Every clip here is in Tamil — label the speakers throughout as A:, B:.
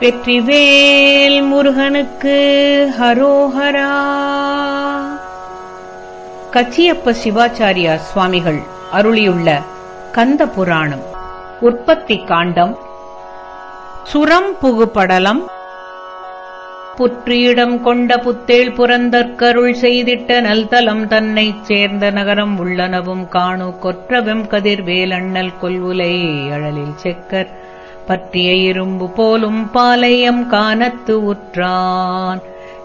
A: வெற்றிவேல் முருகனுக்கு ஹரோஹரா. கச்சியப்ப சிவாச்சாரியா சுவாமிகள் அருளியுள்ள கந்த புராணம் உற்பத்தி காண்டம் சுரம் புகுபடலம் புற்றியிடம் கொண்ட புத்தேள் புறந்தற்கருள் செய்திட்ட நல்தலம் தன்னைச் சேர்ந்த நகரம் உள்ளனவும் காணு கொற்றவெம் கதிர்வேலண்ணல் கொல்வுலை அழலில் செக்கர். பற்றிய இரும்பு போலும் பாளையம் காணத்து உற்றான்.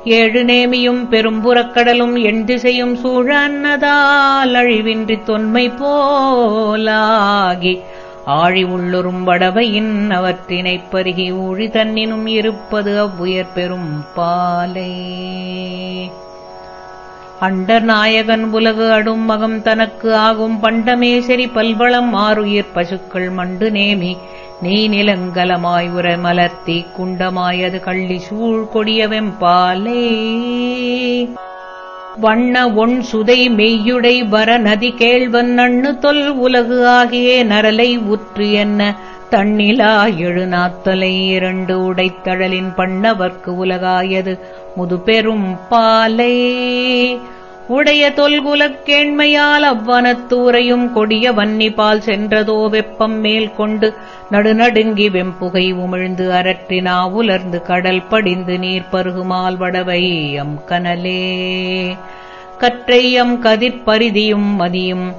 A: ஏழு நேமியும் பெரும்புறக்கடலும் எண் திசையும் சூழ அன்னதால் அழிவின்றி தொன்மை போலாகி. ஆழி உள்ளொரும் வடவையின் அவற்றினைப் பருகி ஊழி தன்னினும் இருப்பது அவ்வுயர் பெரும் பாலை. அண்டர் நாயகன் உலகு அடும் மகம் தனக்கு ஆகும் பண்டமேசரி பல்வளம் ஆறுயிர் பசுக்கள் மண்டு நேமி. நீ நிலங்கலமாய் உர மலர்த்தி குண்டமாயது கள்ளி சூழ் கொடியவெம்பாலே வண்ண ஒன் சுதை மெய்யுடை வர நதி கேள்வன் நண்ணு தொல் உலகு ஆகியே நரலை உற்று என்ன தண்ணிலா எழுநாத்தலை இரண்டு உடைத்தழலின் பண்ணவர்க்கு உலகாயது முதுபெரும் பாலை. உடைய தொல்குலக் கேண்மையால் அவ்வனத்தூரையும் கொடிய வன்னிபால் சென்றதோ வெப்பம் மேல் கொண்டு நடுநடுங்கி வெம்புகை உமிழ்ந்து அரற்றினா உலர்ந்து கடல் படிந்து நீர் பருகுமால் வடவை எம் கனலே. கற்றையம் கதிர்பரிதியும் மதியும்.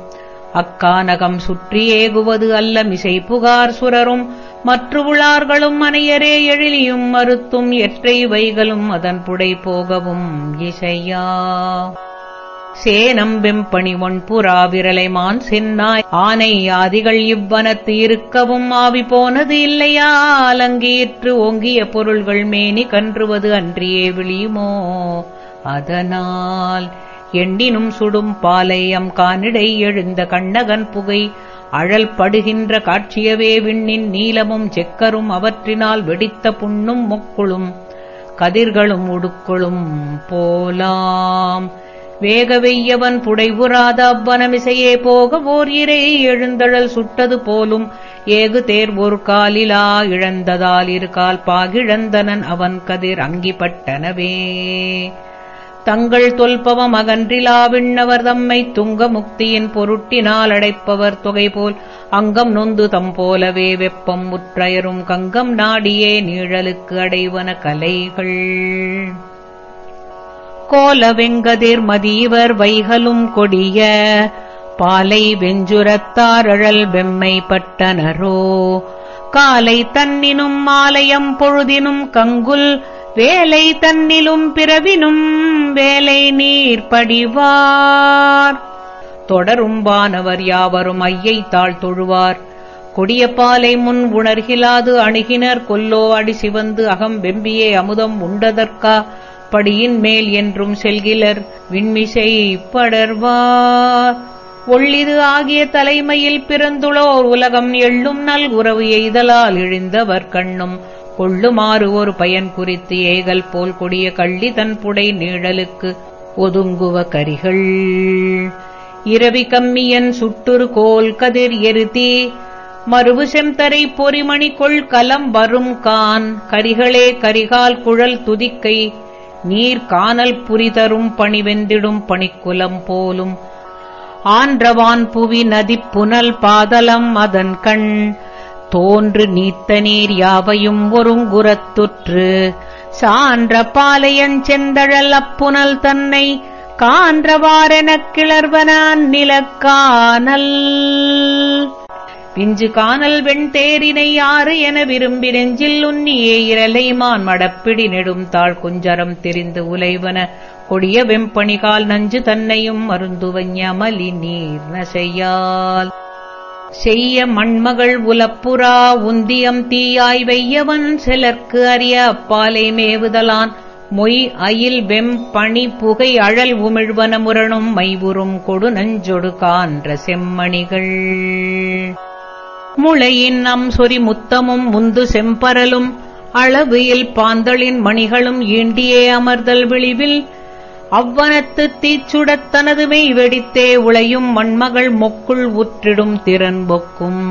A: அக்கானகம் சுற்றி ஏகுவது அல்ல மிசை புகார் சுரரும். மற்ற உளார்களும் அனையரே எழிலியும் மறுத்தும் எற்றை வைகளும் அதன் புடை போகவும் இசையா. சேனம் வெம்பணி ஒன்புறா விரலைமான் சென்னாய். ஆனை ஆதிகள் இவ்வனத்து இருக்கவும் ஆவி போனது இல்லையா? அலங்கீற்று ஓங்கிய பொருள்கள் மேனி கன்றுவது அன்றியே விழியுமோ? அதனால் எண்ணினும் சுடும் பாலையம் கானிடை எழுந்த கண்ணகன் புகை. அழல் படுகின்ற காட்சியவே விண்ணின் நீலமும் செக்கரும் அவற்றினால் வெடித்த புண்ணும் மொக்குளும். கதிர்களும் உடுக்குளும் போலாம். வேகவெய்யவன் புடைவுராத அவ்வனமிசையே போக ஓர் இறை எழுந்தழல் சுட்டது போலும் ஏகு தேர் ஒரு காலிலா இழந்ததால் இரு கால் பாகிழந்தனன் அவன் கதிர் அங்கிப்பட்டனவே. தங்கள் தொல்பவம் அகன்றிலா விண்ணவர் தம்மை துங்க முக்தியின் பொருட்டினால் அடைப்பவர் தொகை போல் அங்கம் நொந்து தம் போலவே வெப்பம் முற்றயரும் கங்கம் நாடியே நீழலுக்கு அடைவன கலைகள். கோல வெங்கதிர் மதியவர் வைகலும் கொடிய பாலை வெஞ்சுரத்தாரழல் வெம்மை பட்டனரோ. காலை தன்னினும் மாலயம் பொழுதினும் கங்குல் வேலை தன்னிலும் பிறவினும் வேலை நீர் படிவார். தொடரும்பானவர் யாவரும் ஐயை தாழ் தொழுவார். கொடிய பாலை முன் உணர்கிலாது அணுகினர் கொல்லோ அடி சிவந்து அகம் வெம்பியே அமுதம் உண்டதற்கா. படியின் மேல் என்றும் செல்கிலர் விண்மிசை படர்வார். ஒள்ளிது ஆகிய தலைமையில் பிறந்துளோர் உலகம் எள்ளும் நல் உறவு எய்தலால் இழிந்தவர் கண்ணும். கொள்ளுமாறு ஒரு பயன் குறித்து ஏகல் போல் கொடிய கள்ளி தன் புடை நீழலுக்கு ஒதுங்குவ கரிகள். இரவி கம்மியன் சுட்டுரு கோல் கதிர் எருதி மறுவு செம்தரை பொறிமணி கொள் கலம் வரும் கான். கரிகளே கரிகால் குழல் துதிக்கை நீர் காணல் புரிதரும் பணிவெந்திடும் பணிக்குலம் போலும். ஆன்றவான் புவி நதிப் புனல் பாதலம் அதன் கண். தோன்று நீத்த நீர் யாவையும் ஒருங்குறத்துற்று சான்ற பாலையன் செந்தழல் அப்புனல் தன்னை கான்றவாரெனக் கிளர்வனான் நிலக்கானல். பிஞ்சு காணல் வெண்தேரினை யாறு என விரும்பி நெஞ்சில் உன்னியே இரலைமான் மடப்பிடி நெடும் தாழ் குஞ்சரம் தெரிந்து உலைவன. கொடிய வெம்பணிகால் நஞ்சு தன்னையும் மருந்துவஞ்சமலி நீர் நசையால். செய்ய மண்மகள் உலப்புறா உந்தியம் தீயாய் வெய்யவன் சிலர்க்கு அறிய அப்பாலை மேவுதலான். மொய் அயில் வெம் பணி புகை அழல் உமிழ்வன முரணும் மைவுறும் கொடு நஞ்சொடு கான்ற செம்மணிகள். முளையின் நம் சொறி முத்தமும் முந்து செம்பரலும் அளவியில் பாந்தளின் மணிகளும் ஈண்டியே அமர்தல் விளிவில் அவ்வனத்து தீச்சுடத் தனது மெய் வெடித்தே உளையும் மண்மகள் மொக்குள் உற்றிடும் திறன் பொக்கும்.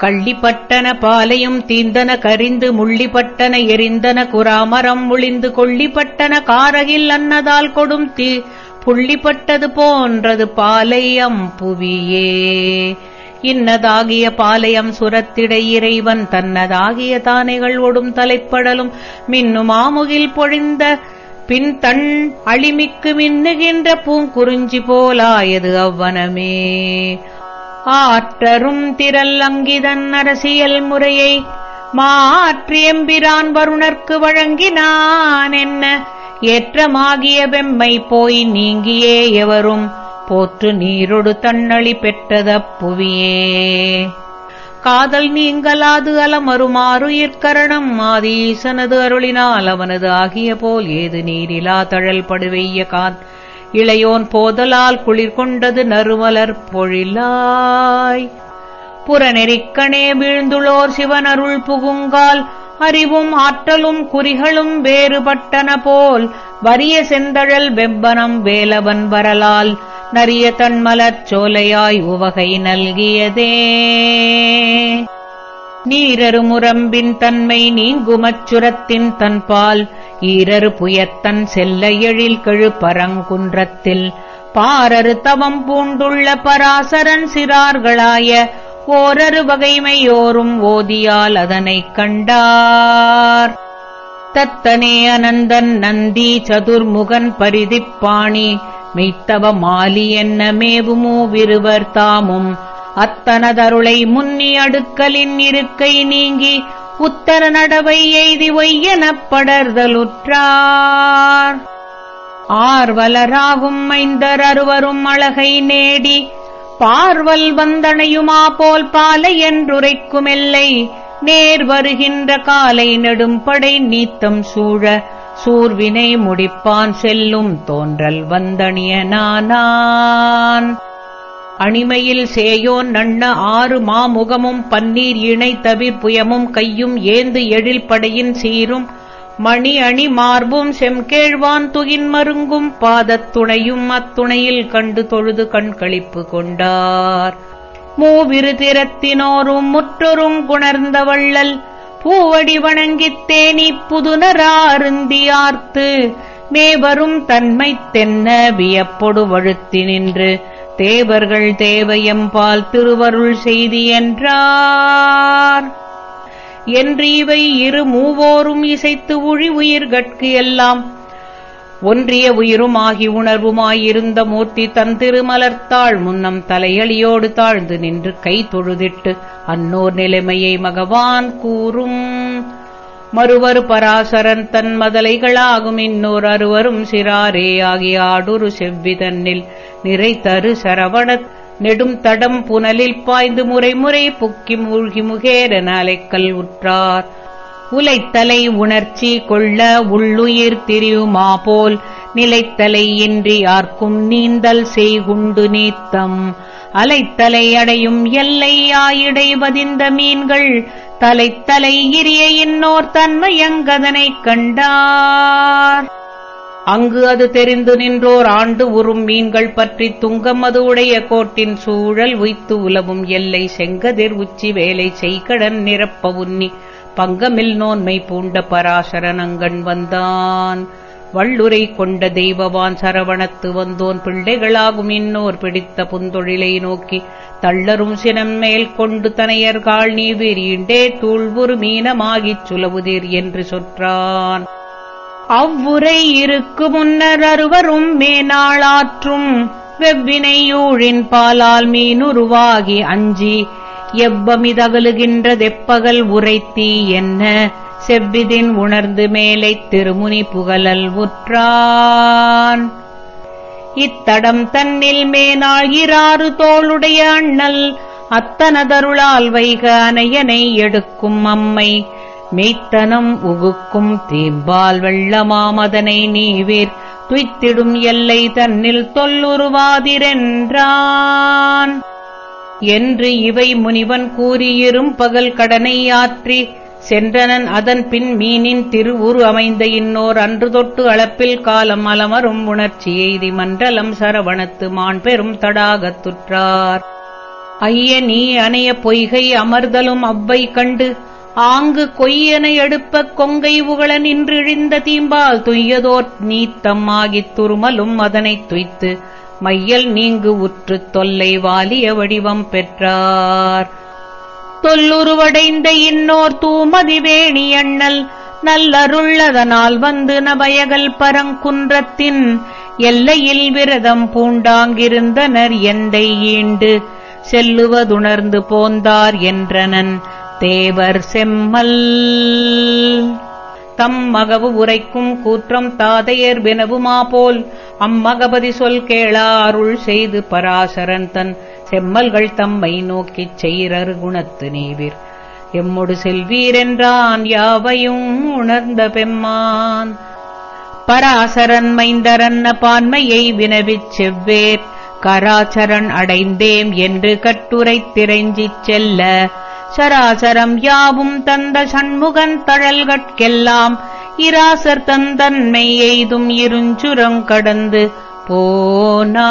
A: கள்ளிப்பட்டன பாலையும் தீந்தன கரிந்து முள்ளிப்பட்டன எரிந்தன குராமரம் முழிந்து கொள்ளிப்பட்டன காரகில் அன்னதால் கொடும் தீ புள்ளிப்பட்டது போன்றது பாலையம் புவியே இன்னதாகிய பாளையம் சுரத்திடை இறைவன் தன்னதாகிய தானைகள் ஒடும் தலைப்படலும் மின்னும் ஆமுகில் பொழிந்த பின் தன் அழிமிக்கு மின்னுகின்ற பூங்குறிஞ்சி போலாயது அவ்வனமே. ஆற்றரும் திரல் அங்கிதன் அரசியல் முறையை மாற்றியம்பிரான் வருணர்க்கு வழங்கினான் என்ன? ஏற்றமாகிய வெம்மை போய் நீங்கியே எவரும் போற்று நீரொடு தன்னளி பெற்றதப் புவியே. காதல் நீங்கலாது அலமருமாறுயிர்கரணம் ஆதீசனது அருளினால் அவனது ஆகிய போல் ஏது நீரிலா தழல் படுவெய்ய கான் இளையோன் போதலால் குளிர் கொண்டது நறுமலர் பொழிலாய். புறநெறிக்கணே வீழ்ந்துளோர் சிவனருள் புகுங்கால் அறிவும் ஆற்றலும் குறிகளும் வேறுபட்டன போல் வரிய செந்தழல் வெப்பனம் வேலவன் வரலால் நரிய தன்மலர்ச் சோலையாய் உவகை நல்கியதே. நீரரு முரம்பின் தன்மை நீங்குமச்சுரத்தின் தன்பால் ஈரரு புயத்தன் செல்ல எழில் கெழுப்பரங்குன்றத்தில் பாரரு தவம் பூண்டுள்ள பராசரன் சிறார்களாய ஓரரு வகைமையோரும் ஓதியால் அதனைக் கண்டார். தத்தனே அனந்தன் நந்தி சதுர்முகன் பரிதிப்பாணி மெய்த்தவ மாலி என்ன மேவுமோ விருவர் தாமும். அத்தனதருளை முன்னி அடுக்கலின் இருக்கை நீங்கி உத்தர நடவை எய்தி ஒய்யெனப் படர்தலுற்றார். ஆர்வலராகும் மைந்தர் அருவரும் அழகை நேடி பார்வல் வந்தனையுமா போல் பாலை என்றுரைக்குமெல்லை. நேர் வருகின்ற காலை நெடும்படை நீத்தம் சூழ சூர்வினை முடிப்பான் செல்லும் தோன்றல் வந்தணியனானான் அணிமையில் சேயோன் நண்ண ஆறு மாமுகமும் பன்னீர் இணை தவி புயமும் கையும் ஏந்து எழில் படையின் சீரும். மணி அணி மார்பும் செம்கேழ்வான் துகின் மருங்கும் பாதத்துணையும் அத்துணையில் கண்டு தொழுது கண்களிப்பு கொண்டார். மூவிரு திறத்தினோரும் முற்றொரும் குணர்ந்த வள்ளல் பூவடி வணங்கித் தேனி புதுனராருந்தியார்த்து மேவரும் தன்மை தென்ன வியப்பொடு வழுத்தி நின்று தேவர்கள் தேவையம்பால் திருவருள் செய்தி என்றார். என்று இவை இரு மூவோரும் இசைத்து உழி உயிர்கட்கு எல்லாம் ஒன்றிய உயிருமாகி உணர்வுமாயிருந்த மூர்த்தி தன் திருமலர்த்தாள் முன்னம் தலையளியோடு தாழ்ந்து நின்று கை தொழுதிட்டு அன்னோர் நிலைமையை மகவான் கூறும். மறுவர் பராசரன் தன் மதலைகளாகும். இன்னோர் அருவரும் சிறாரே ஆகிய ஆடுரு செவ்வி தன்னில் நிறைத்தரு சரவண நெடும் தடம் புனலில் பாய்ந்து முறை முறை புக்கி மூழ்கி முகேரன் அலைக்கல் உற்றார். உலைத்தலை உணர்ச்சி கொள்ள உள்ளுயிர் திரியுமா போல் நிலைத்தலை இன்றி யார்க்கும் நீந்தல் செய்குண்டு நீத்தம். அலைத்தலை அடையும் எல்லை ஆயிடை வதிந்த மீன்கள் தலைத்தலை இரிய இன்னோர் தன்மையங்கதனைக் கண்டார். அங்கு அது தெரிந்து நின்றோர் ஆண்டு உறும் மீன்கள் பற்றி துங்கம் அது உடைய கோட்டின் சூழல் உய்த்து உலவும் எல்லை செங்கதிர் உச்சி வேலை செய்கடன் நிரப்ப உன்னி பங்கமில் நோன்மை பூண்ட பராசரனங்கண் வந்தான். வள்ளுரை கொண்ட தெய்வவான் சரவணத்து வந்தோன் பிள்ளைகளாகும் இன்னோர் பிடித்த புந்தொழிலை நோக்கி தள்ளரும் சினம் மேல் கொண்டு தனையர்கால் நீ விரீண்டே தூள்வுரு மீனமாகிச் சுலவுதீர் என்று சொற்றான். அவ்வுரை இருக்கு முன்னர் அருவரும் மேனாளாற்றும் வெவ்வினையூழின் பாலால் மீனுருவாகி அஞ்சி எவ்வமிதகலுகின்றதெப்பகல் உரைத்தீ என்ன? செவ்விதின் உணர்ந்து மேலை திருமுனி புகழல் உற்றான். இத்தடம் தன்னில் மேனாள் இராறு தோளுடைய அண்ணல் அத்தனதருளால் வைக அனையனை எடுக்கும் அம்மை. மெய்த்தனம் உகுக்கும் தீம்பால் வெள்ளமாமதனை நீவீர் துய்த்திடும் எல்லை தன்னில் தொல்லுருவாதிரென்றான். என்று இவை முனிவன் கூறியிரும் பகல் கடனை ஆற்றி சென்றனன் அதன் பின் மீனின் திருவுரு அமைந்த இன்னோர் அன்று தொட்டு அளப்பில் காலம் அலமரும் உணர்ச்சி எய்தி மண்டலம் சரவணத்து மான் பெரும் தடாகத்துற்றார் ஐய நீ அணைய பொய்கை அமர்தலும் அவ்வை கண்டு ஆங்கு கொய்யன எடுப்பக் கொங்கை உகள நின்றிழிந்த தீம்பால் துய்யதோர் நீத்தம்மாகித் துருமலும் அதனைத் துய்த்து மையல் நீங்கு உற்று தொல்லை வாலிய வடிவம் பெற்றார். தொல்லுருவடைந்த இன்னோர் தூமதிவேணி அண்ணல் நல்லருள்ளதனால் வந்து நபயகல் பரங்குன்றத்தின் எல்லையில் விரதம் பூண்டாங்கிருந்தனர் எந்தை ஈண்டு செல்லுவதுணர்ந்து போந்தார் என்றனன் தேவர் செம்மல். தம் மகவு உரைக்கும் கூற்றம் தாதையர் வினவுமா போல். அம்மகபதி சொல் கேளா அருள் செய்து பராசரன் தன் செம்மல்கள் தம்மை நோக்கிச் செய்கிறரு குணத்து நீவிர். எம்மொடு செல்வீரென்றான் யாவையும் உணர்ந்த பெம்மான். பராசரன் மைந்தரன்ன பான்மையை வினவிச் செவ்வேர். கராச்சரன் அடைந்தேம் என்று கட்டுரை திரைஞ்சிச் செல்ல. சராசரம் யாவும் தந்த சண்முகன் தழல்கட்கெல்லாம் இராசர் தந்தன்மை எய்தும் இருஞ்சுரம் கடந்து போனான்.